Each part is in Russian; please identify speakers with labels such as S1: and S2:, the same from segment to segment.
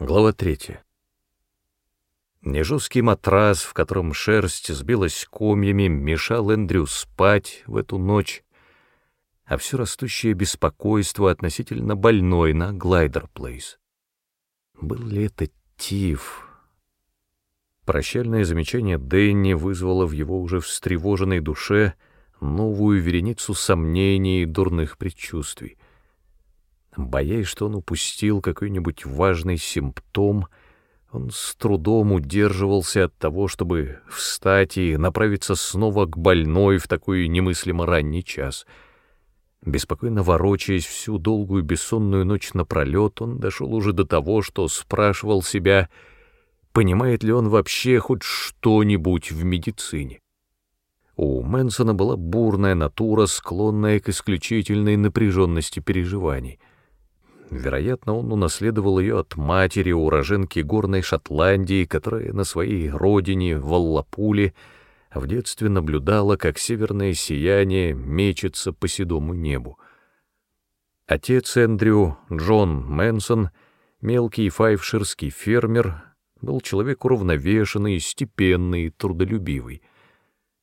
S1: Глава третья. Не жесткий матрас, в котором шерсть сбилась комьями, мешал Эндрю спать в эту ночь, а все растущее беспокойство относительно больной на Глайдер-Плейс. Был ли это тиф? Прощальное замечание Дэнни вызвало в его уже встревоженной душе новую вереницу сомнений и дурных предчувствий. Боясь, что он упустил какой-нибудь важный симптом, он с трудом удерживался от того, чтобы встать и направиться снова к больной в такой немыслимо ранний час. Беспокойно ворочаясь всю долгую бессонную ночь напролет, он дошел уже до того, что спрашивал себя, понимает ли он вообще хоть что-нибудь в медицине. У Мэнсона была бурная натура, склонная к исключительной напряженности переживаний — Вероятно, он унаследовал ее от матери, уроженки горной Шотландии, которая на своей родине, в Аллапуле, в детстве наблюдала, как северное сияние мечется по седому небу. Отец Эндрю, Джон Мэнсон, мелкий файвширский фермер, был человек уравновешенный, степенный, трудолюбивый.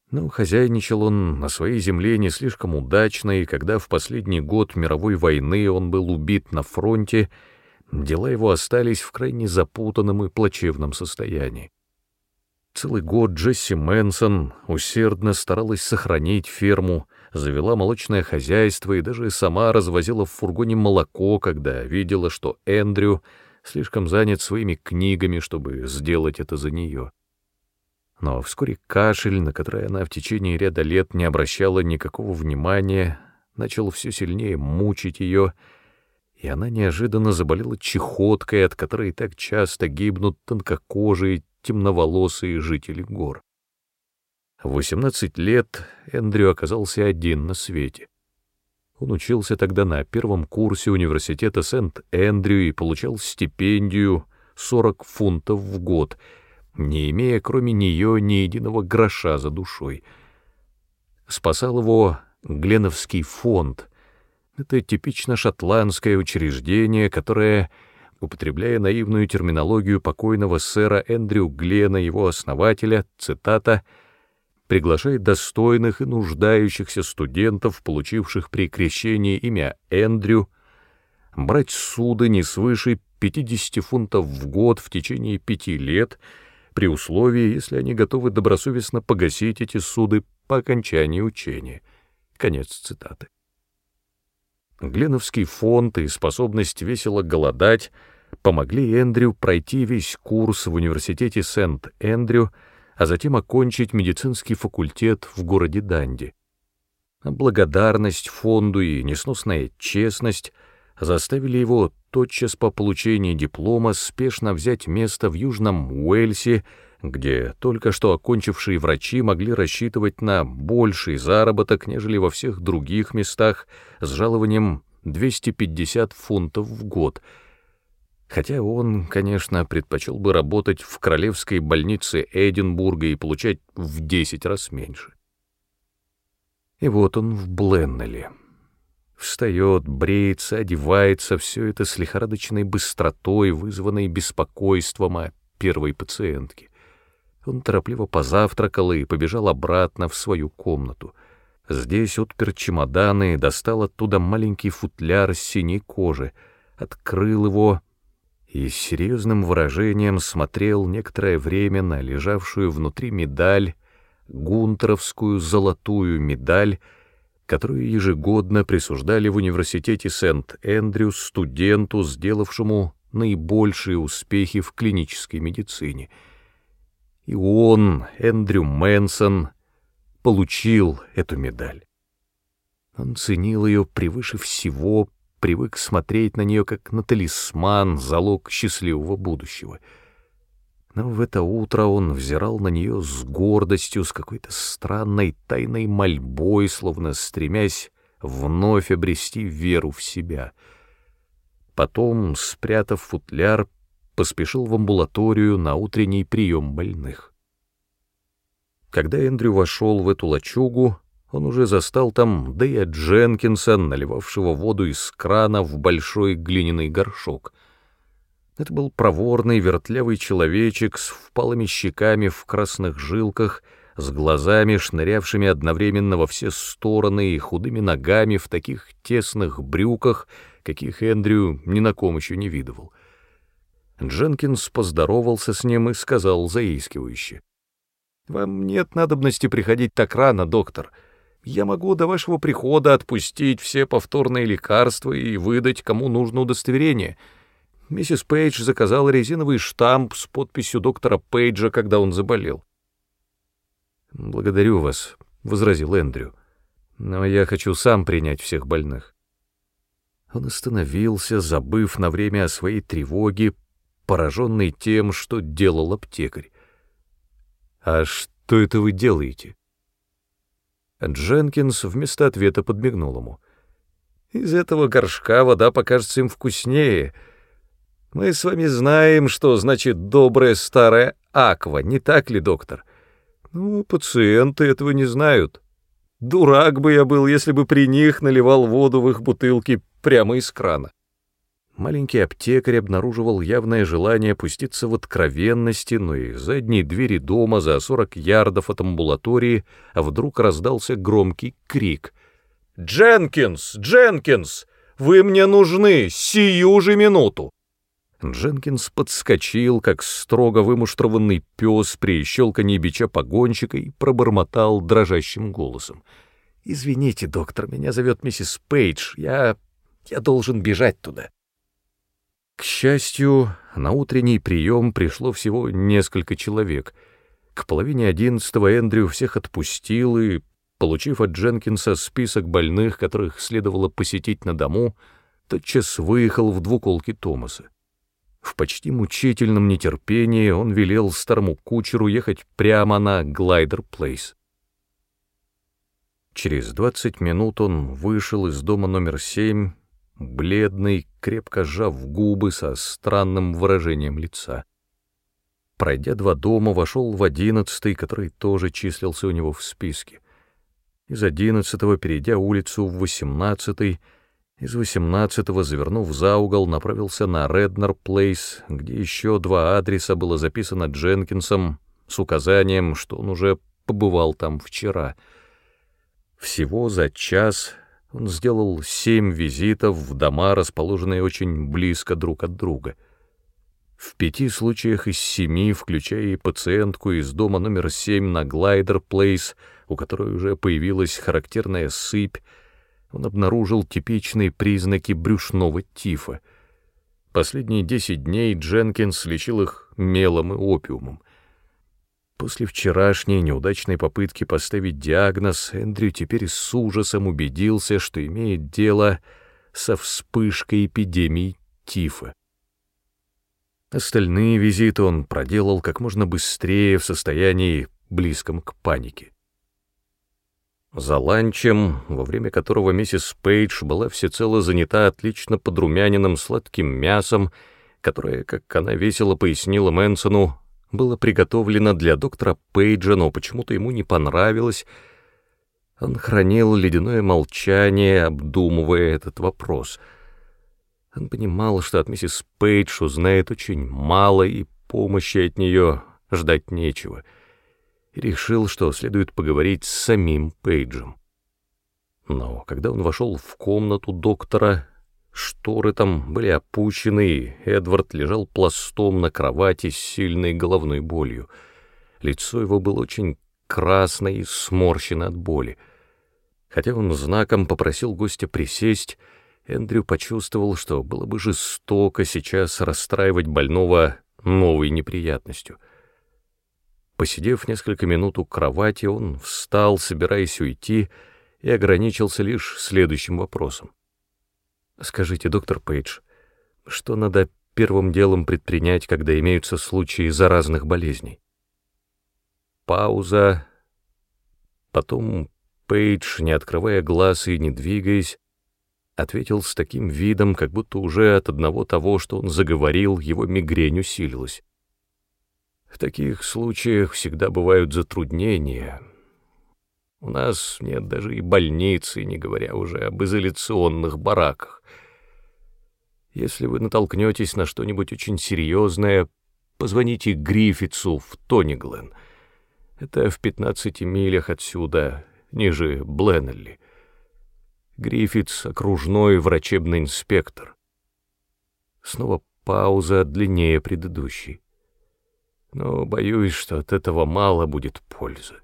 S1: Но хозяйничал он на своей земле не слишком удачно, и когда в последний год мировой войны он был убит на фронте, дела его остались в крайне запутанном и плачевном состоянии. Целый год Джесси Мэнсон усердно старалась сохранить ферму, завела молочное хозяйство и даже сама развозила в фургоне молоко, когда видела, что Эндрю слишком занят своими книгами, чтобы сделать это за нее. Но вскоре кашель, на который она в течение ряда лет не обращала никакого внимания, начал все сильнее мучить ее, и она неожиданно заболела чехоткой, от которой так часто гибнут тонкокожие, темноволосые жители гор. В 18 лет Эндрю оказался один на свете. Он учился тогда на первом курсе университета Сент-Эндрю и получал стипендию 40 фунтов в год — не имея кроме нее ни единого гроша за душой. Спасал его Гленовский фонд. Это типично шотландское учреждение, которое, употребляя наивную терминологию покойного сэра Эндрю Глена, его основателя, цитата, приглашает достойных и нуждающихся студентов, получивших при крещении имя Эндрю, брать суды не свыше 50 фунтов в год в течение пяти лет — при условии, если они готовы добросовестно погасить эти суды по окончании учения. Конец цитаты. Гленовский фонд и способность весело голодать помогли Эндрю пройти весь курс в университете Сент-Эндрю, а затем окончить медицинский факультет в городе Данди. Благодарность фонду и несносная честность заставили его тотчас по получении диплома спешно взять место в Южном Уэльсе, где только что окончившие врачи могли рассчитывать на больший заработок, нежели во всех других местах с жалованием 250 фунтов в год. Хотя он, конечно, предпочел бы работать в королевской больнице Эдинбурга и получать в 10 раз меньше. И вот он в Бленнеле. Встает, бреется, одевается, все это с лихорадочной быстротой, вызванной беспокойством о первой пациентке. Он торопливо позавтракал и побежал обратно в свою комнату. Здесь отпер чемоданы, достал оттуда маленький футляр синей кожи, открыл его и с серьезным выражением смотрел некоторое время на лежавшую внутри медаль, гунтеровскую золотую медаль, которую ежегодно присуждали в университете Сент-Эндрю студенту, сделавшему наибольшие успехи в клинической медицине. И он, Эндрю Мэнсон, получил эту медаль. Он ценил ее превыше всего, привык смотреть на нее как на талисман, залог счастливого будущего — но в это утро он взирал на нее с гордостью, с какой-то странной тайной мольбой, словно стремясь вновь обрести веру в себя. Потом, спрятав футляр, поспешил в амбулаторию на утренний прием больных. Когда Эндрю вошел в эту лачугу, он уже застал там Дэя Дженкинса, наливавшего воду из крана в большой глиняный горшок. Это был проворный, вертлявый человечек с впалыми щеками в красных жилках, с глазами, шнырявшими одновременно во все стороны и худыми ногами в таких тесных брюках, каких Эндрю ни на ком еще не видывал. Дженкинс поздоровался с ним и сказал заискивающе. «Вам нет надобности приходить так рано, доктор. Я могу до вашего прихода отпустить все повторные лекарства и выдать, кому нужно удостоверение». Миссис Пейдж заказала резиновый штамп с подписью доктора Пейджа, когда он заболел. «Благодарю вас», — возразил Эндрю, — «но я хочу сам принять всех больных». Он остановился, забыв на время о своей тревоге, пораженный тем, что делал аптекарь. «А что это вы делаете?» Дженкинс вместо ответа подмигнул ему. «Из этого горшка вода покажется им вкуснее. Мы с вами знаем, что значит добрая старая аква, не так ли, доктор? Ну, пациенты этого не знают. Дурак бы я был, если бы при них наливал воду в их бутылки прямо из крана маленький аптекарь обнаруживал явное желание пуститься в откровенности, но из задней двери дома за 40 ярдов от амбулатории вдруг раздался громкий крик. «Дженкинс! Дженкинс! Вы мне нужны! Сию же минуту!» Дженкинс подскочил, как строго вымуштрованный пес при щелканье бича погонщика и пробормотал дрожащим голосом. «Извините, доктор, меня зовет миссис Пейдж. Я... я должен бежать туда». К счастью, на утренний прием пришло всего несколько человек. К половине одиннадцатого Эндрю всех отпустил и, получив от Дженкинса список больных, которых следовало посетить на дому, тотчас выехал в двуколке Томаса. В почти мучительном нетерпении он велел старому кучеру ехать прямо на Глайдер-Плейс. Через двадцать минут он вышел из дома номер семь бледный, крепко сжав губы со странным выражением лица. Пройдя два дома, вошел в одиннадцатый, который тоже числился у него в списке. Из одиннадцатого, перейдя улицу в восемнадцатый, из восемнадцатого, завернув за угол, направился на Реднер Плейс, где еще два адреса было записано Дженкинсом с указанием, что он уже побывал там вчера. Всего за час он сделал семь визитов в дома, расположенные очень близко друг от друга. В пяти случаях из семи, включая и пациентку из дома номер семь на Глайдер Плейс, у которой уже появилась характерная сыпь, он обнаружил типичные признаки брюшного тифа. Последние десять дней Дженкинс лечил их мелом и опиумом. После вчерашней неудачной попытки поставить диагноз, Эндрю теперь с ужасом убедился, что имеет дело со вспышкой эпидемии тифа. Остальные визиты он проделал как можно быстрее в состоянии, близком к панике. За ланчем, во время которого миссис Пейдж была всецело занята отлично подрумяненным сладким мясом, которое, как она весело пояснила Мэнсону, было приготовлено для доктора Пейджа, но почему-то ему не понравилось. Он хранил ледяное молчание, обдумывая этот вопрос. Он понимал, что от миссис Пейдж узнает очень мало, и помощи от нее ждать нечего, и решил, что следует поговорить с самим Пейджем. Но когда он вошел в комнату доктора, Шторы там были опущены, и Эдвард лежал пластом на кровати с сильной головной болью. Лицо его было очень красное и сморщено от боли. Хотя он знаком попросил гостя присесть, Эндрю почувствовал, что было бы жестоко сейчас расстраивать больного новой неприятностью. Посидев несколько минут у кровати, он встал, собираясь уйти, и ограничился лишь следующим вопросом. Скажите, доктор Пейдж, что надо первым делом предпринять, когда имеются случаи заразных болезней? Пауза. Потом Пейдж, не открывая глаз и не двигаясь, ответил с таким видом, как будто уже от одного того, что он заговорил, его мигрень усилилась. В таких случаях всегда бывают затруднения. У нас нет даже и больницы, не говоря уже об изоляционных бараках. Если вы натолкнетесь на что-нибудь очень серьезное, позвоните Гриффитсу в Тониглен. Это в 15 милях отсюда, ниже Бленнелли. Гриффитс — окружной врачебный инспектор. Снова пауза длиннее предыдущей. Но боюсь, что от этого мало будет пользы.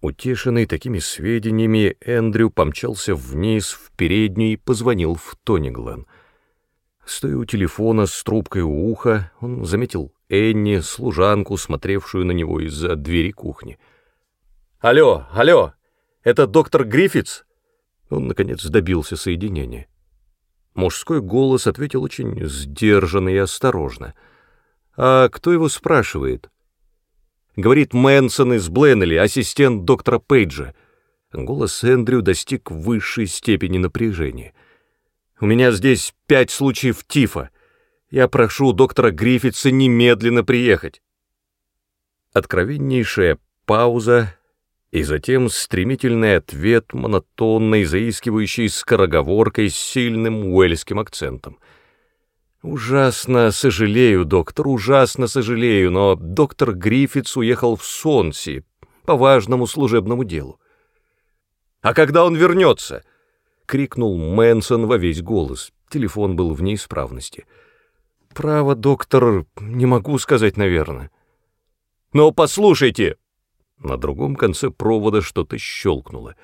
S1: Утешенный такими сведениями, Эндрю помчался вниз в переднюю и позвонил в Тониглен. Стоя у телефона с трубкой у уха, он заметил Энни, служанку, смотревшую на него из-за двери кухни. «Алло, алло, это доктор Гриффитс?» Он, наконец, добился соединения. Мужской голос ответил очень сдержанно и осторожно. «А кто его спрашивает?» Говорит Мэнсон из Бленнелли, ассистент доктора Пейджа. Голос Эндрю достиг высшей степени напряжения. «У меня здесь пять случаев тифа. Я прошу доктора Гриффитса немедленно приехать». Откровеннейшая пауза, и затем стремительный ответ, монотонной, заискивающей скороговоркой с сильным уэльским акцентом. «Ужасно сожалею, доктор, ужасно сожалею, но доктор Гриффитс уехал в Сонси по важному служебному делу». «А когда он вернется?» — крикнул Мэнсон во весь голос. Телефон был в неисправности. «Право, доктор, не могу сказать, наверное». «Но послушайте!» На другом конце провода что-то щелкнуло.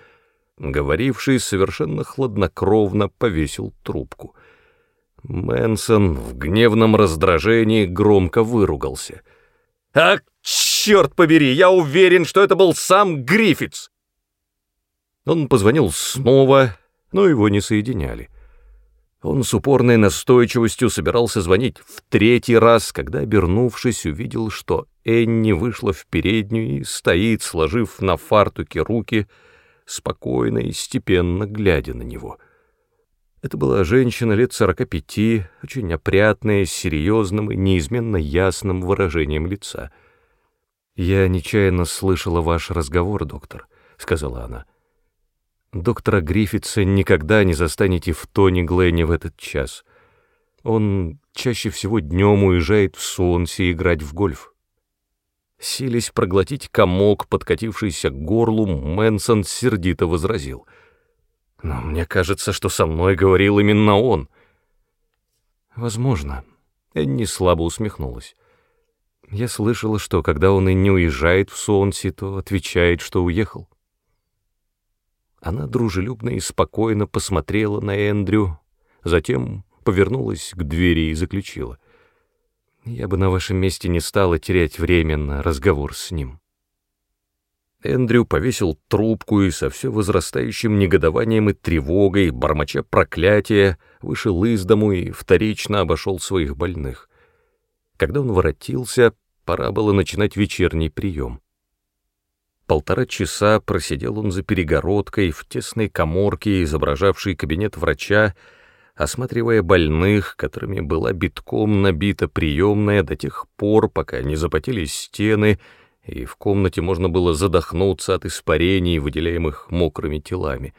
S1: Говоривший совершенно хладнокровно повесил трубку. Мэнсон в гневном раздражении громко выругался. «А, черт побери, я уверен, что это был сам Гриффитс!» Он позвонил снова, но его не соединяли. Он с упорной настойчивостью собирался звонить в третий раз, когда, обернувшись, увидел, что Энни вышла в переднюю и стоит, сложив на фартуке руки, спокойно и степенно глядя на него. Это была женщина лет сорока пяти, очень опрятная, с серьезным и неизменно ясным выражением лица. «Я нечаянно слышала ваш разговор, доктор», — сказала она. Доктора Гриффитса никогда не застанете в Тони Гленне в этот час. Он чаще всего днем уезжает в Сонси играть в гольф. Сились проглотить комок, подкатившийся к горлу, Мэнсон сердито возразил. «Но мне кажется, что со мной говорил именно он». «Возможно». Энни слабо усмехнулась. «Я слышала, что когда он и не уезжает в Сонси, то отвечает, что уехал». Она дружелюбно и спокойно посмотрела на Эндрю, затем повернулась к двери и заключила. «Я бы на вашем месте не стала терять время на разговор с ним». Эндрю повесил трубку и со все возрастающим негодованием и тревогой, бормоча проклятия, вышел из дому и вторично обошел своих больных. Когда он воротился, пора было начинать вечерний прием. Полтора часа просидел он за перегородкой в тесной коморке, изображавшей кабинет врача, осматривая больных, которыми была битком набита приемная до тех пор, пока не запотелись стены, и в комнате можно было задохнуться от испарений, выделяемых мокрыми телами.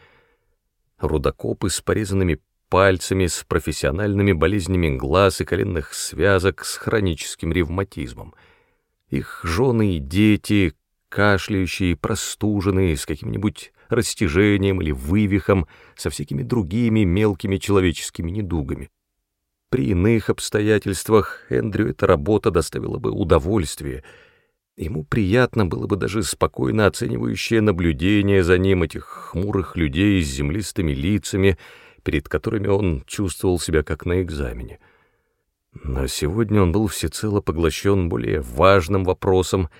S1: Рудокопы с порезанными пальцами, с профессиональными болезнями глаз и коленных связок, с хроническим ревматизмом. Их жены и дети, кашляющие, простуженные, с каким-нибудь растяжением или вывихом, со всякими другими мелкими человеческими недугами. При иных обстоятельствах Эндрю эта работа доставила бы удовольствие. Ему приятно было бы даже спокойно оценивающее наблюдение за ним этих хмурых людей с землистыми лицами, перед которыми он чувствовал себя как на экзамене. Но сегодня он был всецело поглощен более важным вопросом —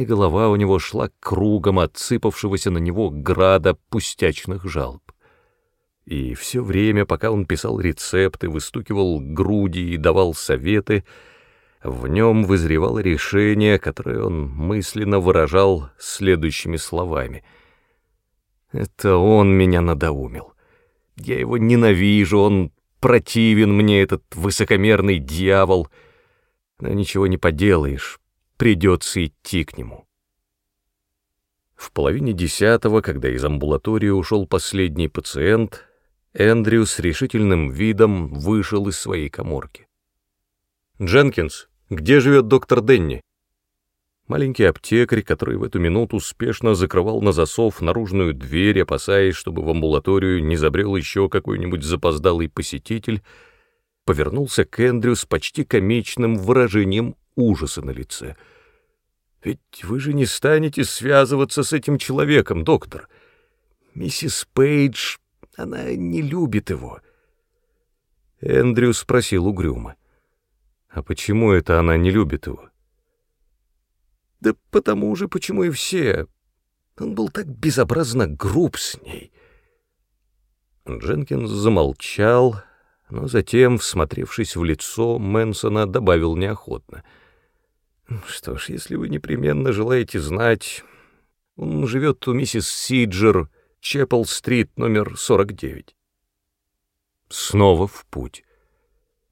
S1: и голова у него шла кругом отсыпавшегося на него града пустячных жалоб. И все время, пока он писал рецепты, выстукивал груди и давал советы, в нем вызревало решение, которое он мысленно выражал следующими словами. «Это он меня надоумил. Я его ненавижу, он противен мне, этот высокомерный дьявол. Но ничего не поделаешь, придется идти к нему. В половине десятого, когда из амбулатории ушел последний пациент, Эндрю с решительным видом вышел из своей коморки. «Дженкинс, где живет доктор Денни?» Маленький аптекарь, который в эту минуту успешно закрывал на засов наружную дверь, опасаясь, чтобы в амбулаторию не забрел еще какой-нибудь запоздалый посетитель, повернулся к Эндрю с почти комичным выражением ужаса на лице. «Ведь вы же не станете связываться с этим человеком, доктор. Миссис Пейдж, она не любит его». Эндрю спросил угрюмо. «А почему это она не любит его?» Да потому же, почему и все. Он был так безобразно груб с ней. Дженкинс замолчал, но затем, всмотревшись в лицо, Мэнсона добавил неохотно. «Что ж, если вы непременно желаете знать, он живет у миссис Сиджер, Чеппел-стрит, номер 49». Снова в путь.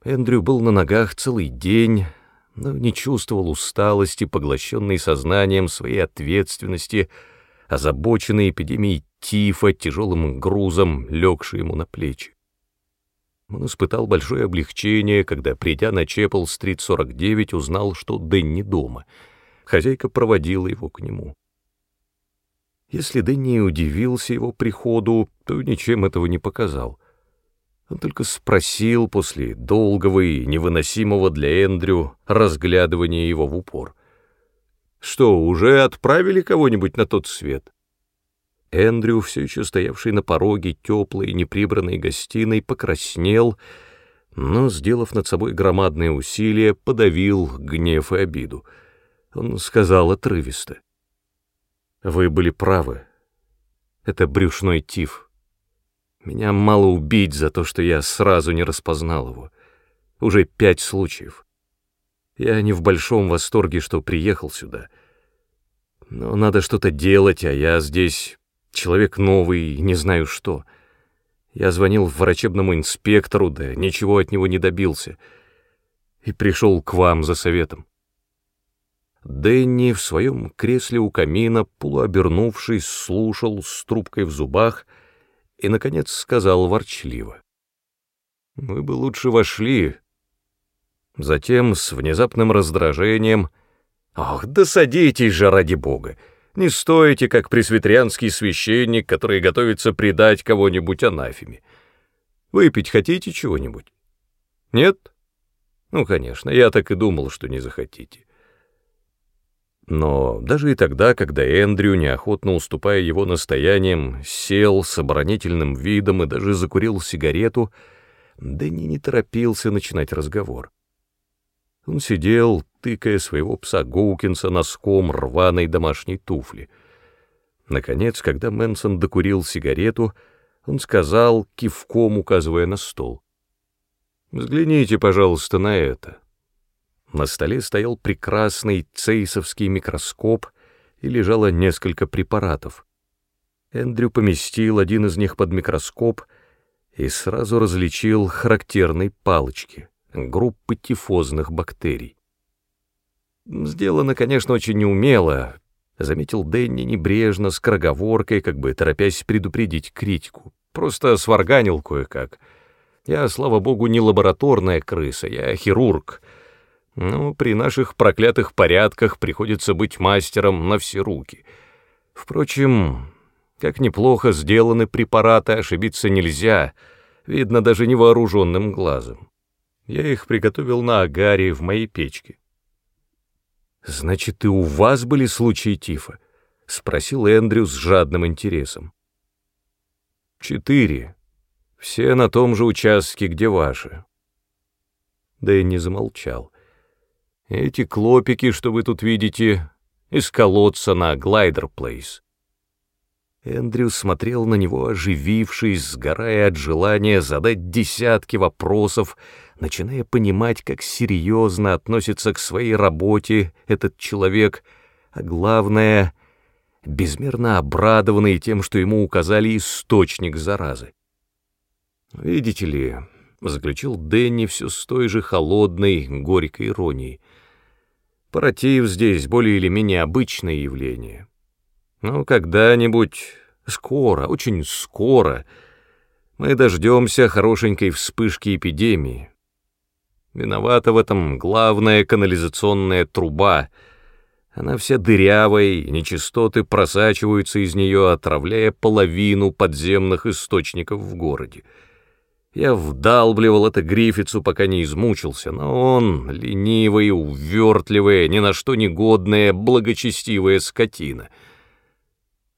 S1: Эндрю был на ногах целый день, но не чувствовал усталости, поглощенной сознанием своей ответственности, озабоченной эпидемией тифа, тяжелым грузом, легшей ему на плечи. Он испытал большое облегчение, когда, придя на Чеппел-стрит 49, узнал, что Дэнни дома. Хозяйка проводила его к нему. Если Дэнни удивился его приходу, то ничем этого не показал — он только спросил после долгого и невыносимого для Эндрю разглядывания его в упор. «Что, уже отправили кого-нибудь на тот свет?» Эндрю, все еще стоявший на пороге теплой, неприбранной гостиной, покраснел, но, сделав над собой громадные усилия, подавил гнев и обиду. Он сказал отрывисто. «Вы были правы. Это брюшной тиф». Меня мало убить за то, что я сразу не распознал его. Уже пять случаев. Я не в большом восторге, что приехал сюда. Но надо что-то делать, а я здесь человек новый, не знаю что. Я звонил врачебному инспектору, да ничего от него не добился. И пришел к вам за советом. Дэнни в своем кресле у камина, полуобернувшись, слушал с трубкой в зубах — и, наконец, сказал ворчливо. «Вы бы лучше вошли». Затем, с внезапным раздражением, «Ох, да садитесь же, ради бога! Не стойте, как пресвитерианский священник, который готовится предать кого-нибудь анафеме. Выпить хотите чего-нибудь? Нет? Ну, конечно, я так и думал, что не захотите. Но даже и тогда, когда Эндрю, неохотно уступая его настояниям, сел с оборонительным видом и даже закурил сигарету, Дэнни не торопился начинать разговор. Он сидел, тыкая своего пса Гоукинса носком рваной домашней туфли. Наконец, когда Мэнсон докурил сигарету, он сказал, кивком указывая на стол. «Взгляните, пожалуйста, на это». На столе стоял прекрасный цейсовский микроскоп и лежало несколько препаратов. Эндрю поместил один из них под микроскоп и сразу различил характерные палочки, группы тифозных бактерий. Сделано, конечно, очень неумело, заметил Дэнни небрежно, с кроговоркой, как бы торопясь предупредить критику. Просто сварганил кое-как. Я, слава богу, не лабораторная крыса, я хирург — ну, при наших проклятых порядках приходится быть мастером на все руки. Впрочем, как неплохо сделаны препараты, ошибиться нельзя, видно даже невооруженным глазом. Я их приготовил на агаре в моей печке. «Значит, и у вас были случаи тифа?» — спросил Эндрю с жадным интересом. «Четыре. Все на том же участке, где ваши». Дэнни замолчал. Эти клопики, что вы тут видите, из колодца на Глайдер-Плейс. Эндрю смотрел на него, оживившись, сгорая от желания задать десятки вопросов, начиная понимать, как серьезно относится к своей работе этот человек, а главное, безмерно обрадованный тем, что ему указали источник заразы. «Видите ли», — заключил Дэнни все с той же холодной, горькой иронией, Паратив здесь более или менее обычное явление. Но когда-нибудь, скоро, очень скоро, Мы дождемся хорошенькой вспышки эпидемии. Виновата в этом главная канализационная труба. Она вся дырявая, и нечистоты просачиваются из нее, отравляя половину подземных источников в городе. Я вдалбливал это Гриффитсу, пока не измучился, но он, ленивый, увертливая, ни на что не годная, благочестивая скотина.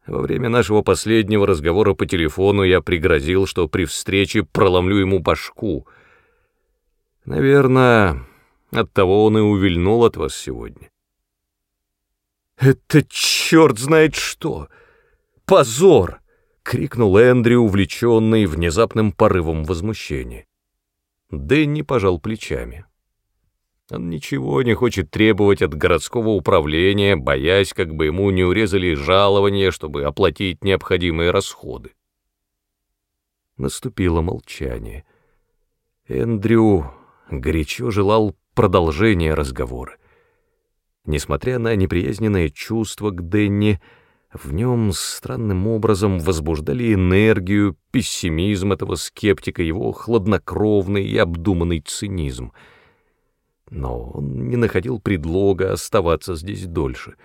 S1: Во время нашего последнего разговора по телефону я пригрозил, что при встрече проломлю ему башку. Наверное, оттого он и увильнул от вас сегодня.
S2: «Это черт знает что! Позор!» — крикнул Эндрю, увлеченный внезапным порывом возмущения.
S1: Дэнни пожал плечами. Он ничего не хочет требовать от городского управления, боясь, как бы ему не урезали жалование, чтобы оплатить необходимые расходы. Наступило молчание. Эндрю горячо желал продолжения разговора. Несмотря на неприязненное чувство к Денни, в нем странным образом возбуждали энергию, пессимизм этого скептика, его хладнокровный и обдуманный цинизм. Но он не находил предлога оставаться здесь дольше.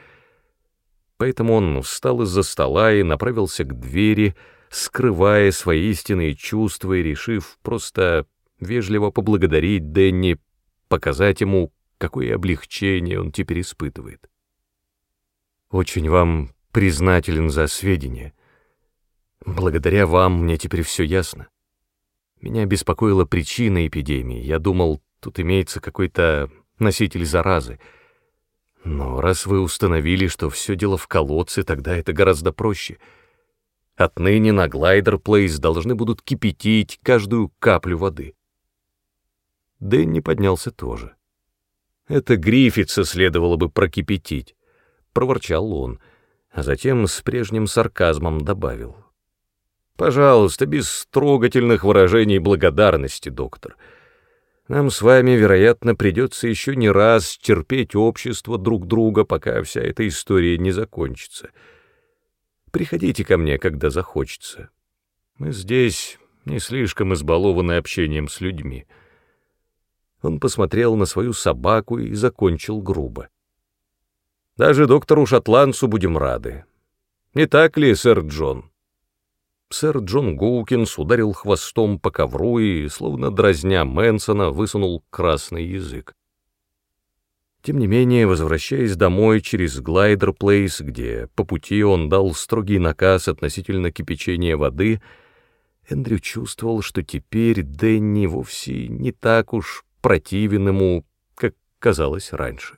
S1: Поэтому он встал из-за стола и направился к двери, скрывая свои истинные чувства и решив просто вежливо поблагодарить Денни, показать ему, какое облегчение он теперь испытывает. «Очень вам признателен за сведения. Благодаря вам мне теперь все ясно. Меня беспокоила причина эпидемии. Я думал, тут имеется какой-то носитель заразы. Но раз вы установили, что все дело в колодце, тогда это гораздо проще. Отныне на Глайдер Плейс должны будут кипятить каждую каплю воды. Дэнни поднялся тоже. Это Гриффитса следовало бы прокипятить, — проворчал он, — а затем с прежним сарказмом добавил. «Пожалуйста, без трогательных выражений благодарности, доктор. Нам с вами, вероятно, придется еще не раз терпеть общество друг друга, пока вся эта история не закончится. Приходите ко мне, когда захочется. Мы здесь не слишком избалованы общением с людьми». Он посмотрел на свою собаку и закончил грубо. Даже доктору-шотландцу будем рады. Не так ли, сэр Джон?» Сэр Джон Гоукинс ударил хвостом по ковру и, словно дразня Мэнсона, высунул красный язык. Тем не менее, возвращаясь домой через Глайдер Плейс, где по пути он дал строгий наказ относительно кипячения воды, Эндрю чувствовал, что теперь Дэнни вовсе не так уж противен ему, как казалось раньше.